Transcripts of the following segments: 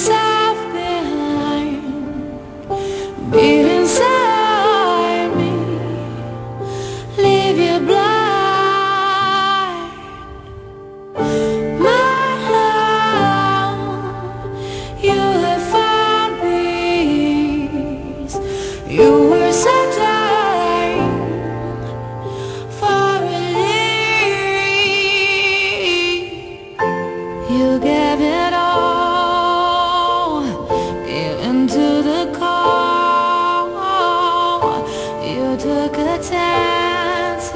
inside You took a chance,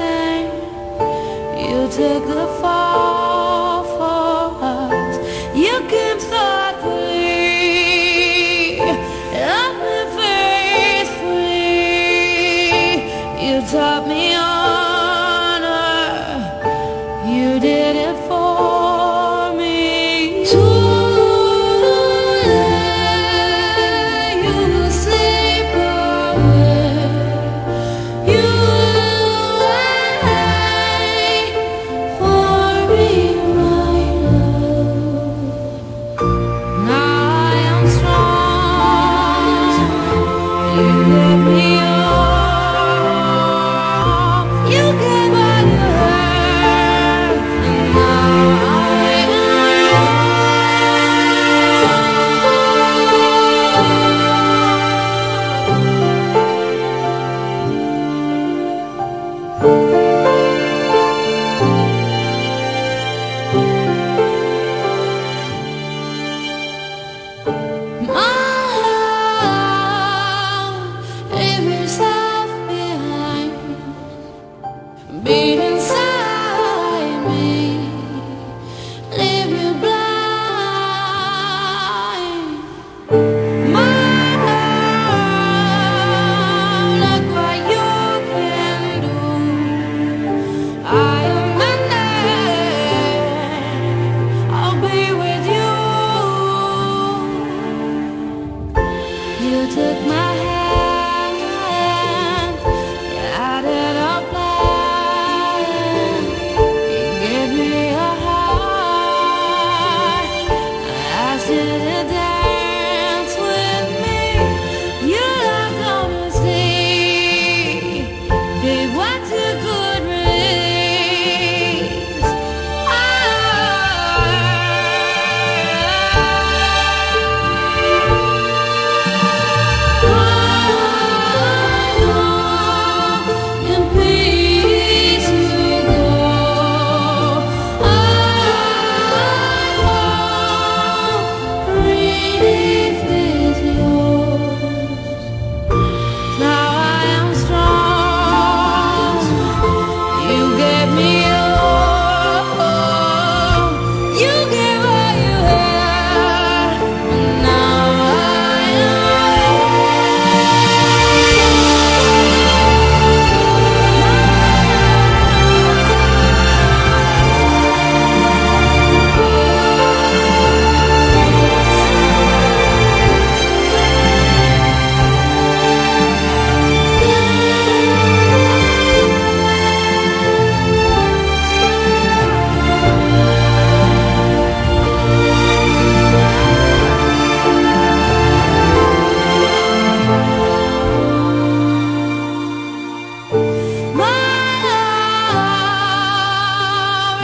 you took the fall.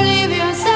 leave yourself.